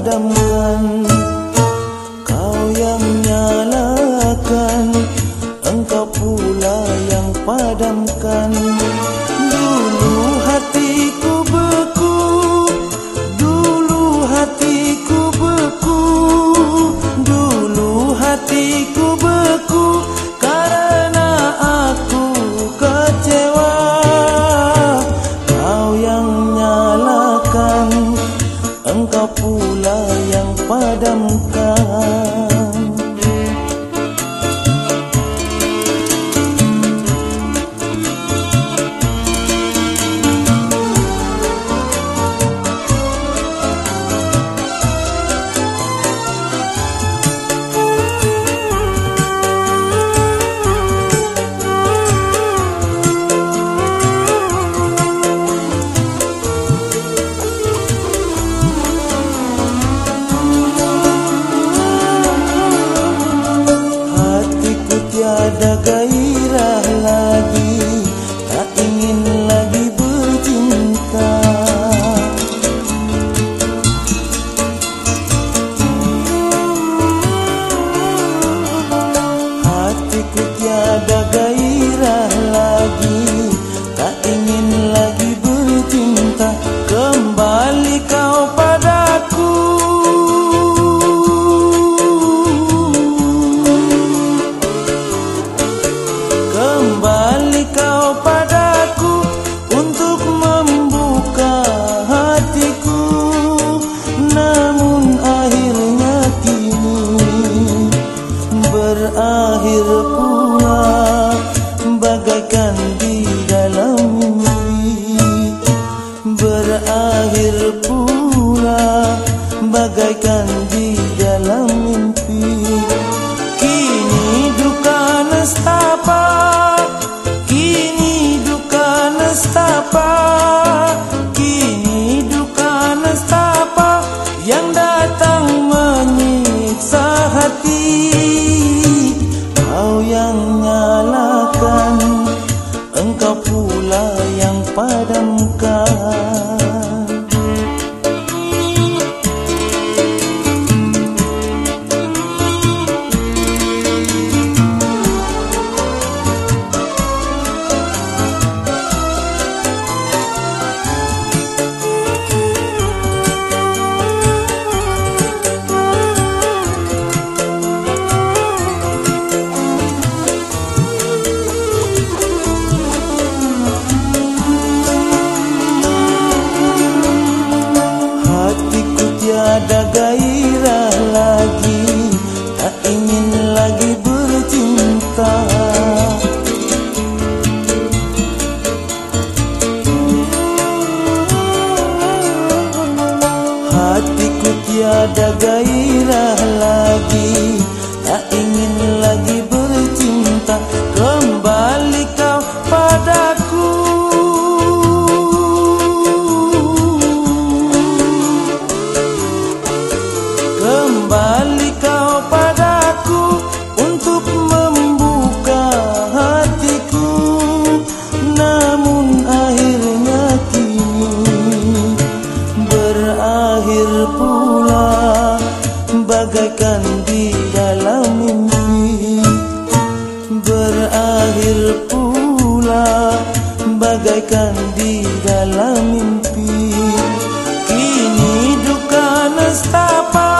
đâm hương か。caí. Papa. ada gairah bagaikan di dalam mimpi. Berakhir pula bagaikan di dalam mimpi. Kini duka nestapa.